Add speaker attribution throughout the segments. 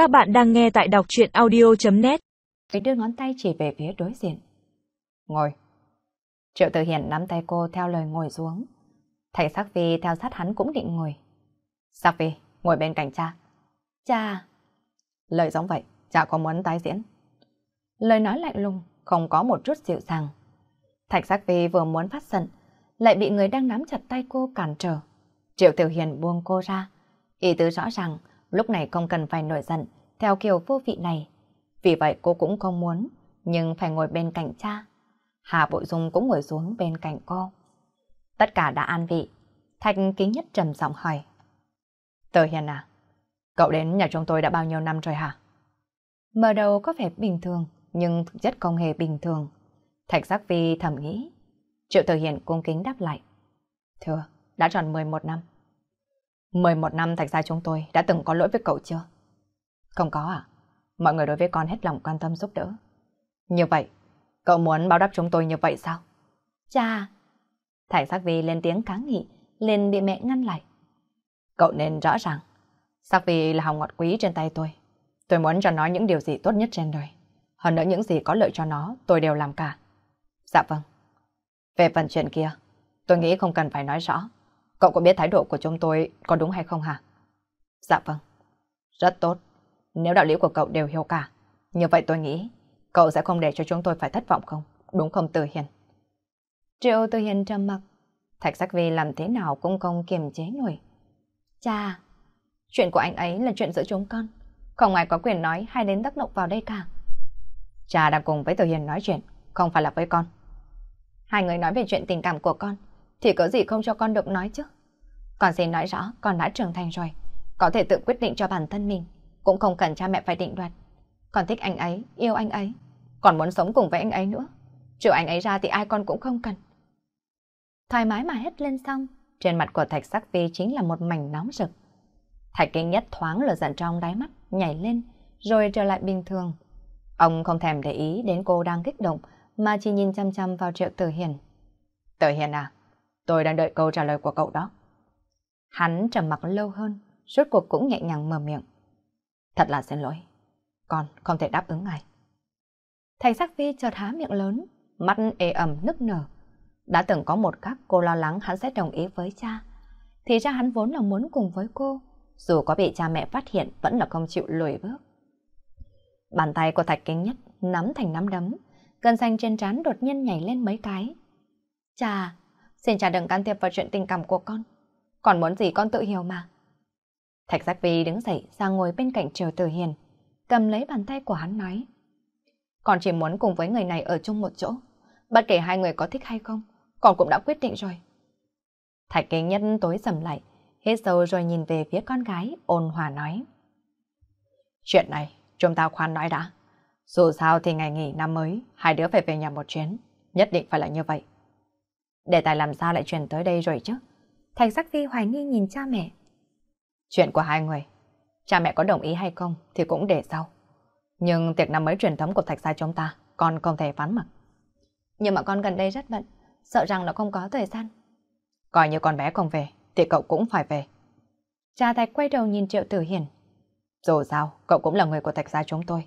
Speaker 1: Các bạn đang nghe tại đọc chuyện audio.net
Speaker 2: Vì đưa ngón tay chỉ về phía đối diện. Ngồi. Triệu Tử Hiển nắm tay cô theo lời ngồi xuống. Thầy Sắc Vi theo sát hắn cũng định ngồi. Sắc Vi, ngồi bên cạnh cha. Cha. Lời giống vậy, cha có muốn tái diễn? Lời nói lạnh lùng, không có một chút dịu dàng. Thạch Sắc Vi vừa muốn phát giận, lại bị người đang nắm chặt tay cô cản trở. Triệu tiểu Hiền buông cô ra. Ý tứ rõ ràng, lúc này không cần phải nổi giận, theo kiểu vô vị này. Vì vậy cô cũng không muốn, nhưng phải ngồi bên cạnh cha. Hà Bội Dung cũng ngồi xuống bên cạnh cô. Tất cả đã an vị. Thạch kính nhất trầm giọng hỏi. tờ Hiền à, cậu đến nhà chúng tôi đã bao nhiêu năm rồi hả? Mở đầu có vẻ bình thường, nhưng thực chất không hề bình thường. Thạch Giác Vi thầm nghĩ. Triệu Tờ Hiền cung kính đáp lại. Thưa, đã tròn 11 năm. 11 năm Thạch gia chúng tôi đã từng có lỗi với cậu chưa? Không có à? Mọi người đối với con hết lòng quan tâm giúp đỡ. Như vậy, cậu muốn báo đáp chúng tôi như vậy sao? Cha! Thạch Sắc Vi lên tiếng kháng nghị, liền bị mẹ ngăn lại. Cậu nên rõ ràng, Sắc Vi là hồng ngọt quý trên tay tôi. Tôi muốn cho nó những điều gì tốt nhất trên đời. Hơn nữa những gì có lợi cho nó, tôi đều làm cả. Dạ vâng. Về phần chuyện kia, tôi nghĩ không cần phải nói rõ. Cậu có biết thái độ của chúng tôi có đúng hay không hả? Dạ vâng. Rất tốt. Nếu đạo lý của cậu đều hiểu cả, như vậy tôi nghĩ cậu sẽ không để cho chúng tôi phải thất vọng không? Đúng không Từ Hiền? Triệu Từ Hiền trầm mặc. Thạch Sắc Vi làm thế nào cũng không kiềm chế nổi. Cha, chuyện của anh ấy là chuyện giữa chúng con. Không ai có quyền nói hay đến tác động vào đây cả. Cha đang cùng với Từ Hiền nói chuyện, không phải là với con. Hai người nói về chuyện tình cảm của con, thì có gì không cho con được nói chứ? Con xin nói rõ, con đã trưởng thành rồi, có thể tự quyết định cho bản thân mình, cũng không cần cha mẹ phải định đoạt. Con thích anh ấy, yêu anh ấy, còn muốn sống cùng với anh ấy nữa. Trừ anh ấy ra thì ai con cũng không cần. Thoải mái mà hết lên xong, trên mặt của Thạch Sắc Vi chính là một mảnh nóng rực. Thạch Kinh Nhất thoáng lửa giận trong đáy mắt, nhảy lên, rồi trở lại bình thường. Ông không thèm để ý đến cô đang kích động, mà chỉ nhìn chăm chăm vào Triệu Tử Hiền. Tử Hiền à, tôi đang đợi câu trả lời của cậu đó. Hắn trầm mặc lâu hơn, suốt cuộc cũng nhẹ nhàng mở miệng. Thật là xin lỗi, con không thể đáp ứng ngài. Thành sắc phi chợt há miệng lớn, mắt ê ẩm nức nở. Đã từng có một khắc cô lo lắng hắn sẽ đồng ý với cha. Thì ra hắn vốn là muốn cùng với cô, dù có bị cha mẹ phát hiện vẫn là không chịu lùi bước. Bàn tay của Thạch Kính Nhất nắm thành nắm đấm, cơn xanh trên trán đột nhiên nhảy lên mấy cái. Cha, xin cha đừng can thiệp vào chuyện tình cảm của con. Còn muốn gì con tự hiểu mà. Thạch Giác Vi đứng dậy ra ngồi bên cạnh Triều Tử Hiền, cầm lấy bàn tay của hắn nói. Con chỉ muốn cùng với người này ở chung một chỗ. Bất kể hai người có thích hay không, con cũng đã quyết định rồi. Thạch Kinh Nhất tối sầm lại, hết sâu rồi nhìn về phía con gái, ôn hòa nói. Chuyện này, chúng ta khoan nói đã. Dù sao thì ngày nghỉ năm mới, hai đứa phải về nhà một chuyến. Nhất định phải là như vậy. Đề tài làm sao lại chuyển tới đây rồi chứ? Thành sắc phi hoài nghi nhìn cha mẹ. Chuyện của hai người, cha mẹ có đồng ý hay không thì cũng để sau. Nhưng tiệc năm mới truyền thống của thạch gia chúng ta, con không thể phán mặc. Nhưng mà con gần đây rất bận, sợ rằng là không có thời gian. Coi như con bé không về, thì cậu cũng phải về. Cha thạch quay đầu nhìn Triệu Tử Hiền. Dù sao, cậu cũng là người của thạch gia chúng tôi.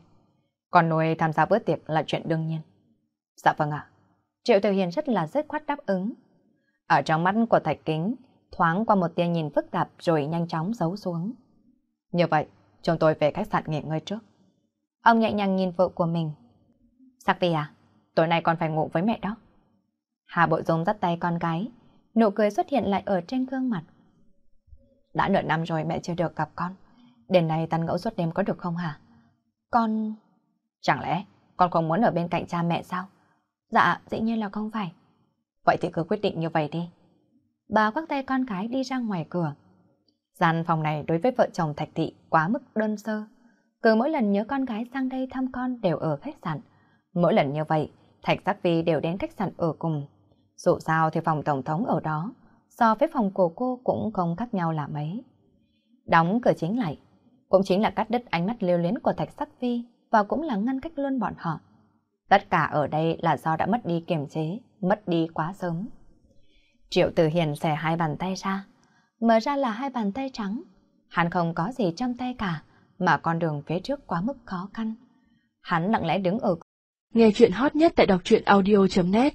Speaker 2: Còn nuôi tham gia bữa tiệc là chuyện đương nhiên. Dạ vâng ạ. Triệu Tiểu Hiền rất là dứt khoát đáp ứng. Ở trong mắt của Thạch Kính, thoáng qua một tia nhìn phức tạp rồi nhanh chóng giấu xuống. Như vậy, chúng tôi về khách sạn nghỉ ngơi trước. Ông nhẹ nhàng nhìn vợ của mình. Sắc Vi à, tối nay con phải ngủ với mẹ đó. Hà Bội Dung dắt tay con gái, nụ cười xuất hiện lại ở trên gương mặt. Đã nửa năm rồi mẹ chưa được gặp con. Đêm nay tăn ngẫu suốt đêm có được không hả? Con... Chẳng lẽ con không muốn ở bên cạnh cha mẹ sao? Dạ, dĩ nhiên là không phải. Vậy thì cứ quyết định như vậy đi. Bà quắc tay con gái đi ra ngoài cửa. Gian phòng này đối với vợ chồng Thạch Thị quá mức đơn sơ. Cứ mỗi lần nhớ con gái sang đây thăm con đều ở khách sạn. Mỗi lần như vậy, Thạch Giác Vi đều đến khách sạn ở cùng. Dù sao thì phòng tổng thống ở đó, so với phòng của cô cũng không khác nhau là mấy. Đóng cửa chính lại, cũng chính là cắt đứt ánh mắt lưu luyến của Thạch Sắc Vi và cũng là ngăn cách luôn bọn họ. Tất cả ở đây là do đã mất đi kiềm chế, mất đi quá sớm. Triệu Tử Hiền xẻ hai bàn tay ra, mở ra là hai bàn tay trắng. Hắn không có gì trong tay cả, mà con đường phía trước quá mức khó khăn. Hắn lặng lẽ đứng ở
Speaker 1: Nghe chuyện hot nhất tại đọc truyện audio.net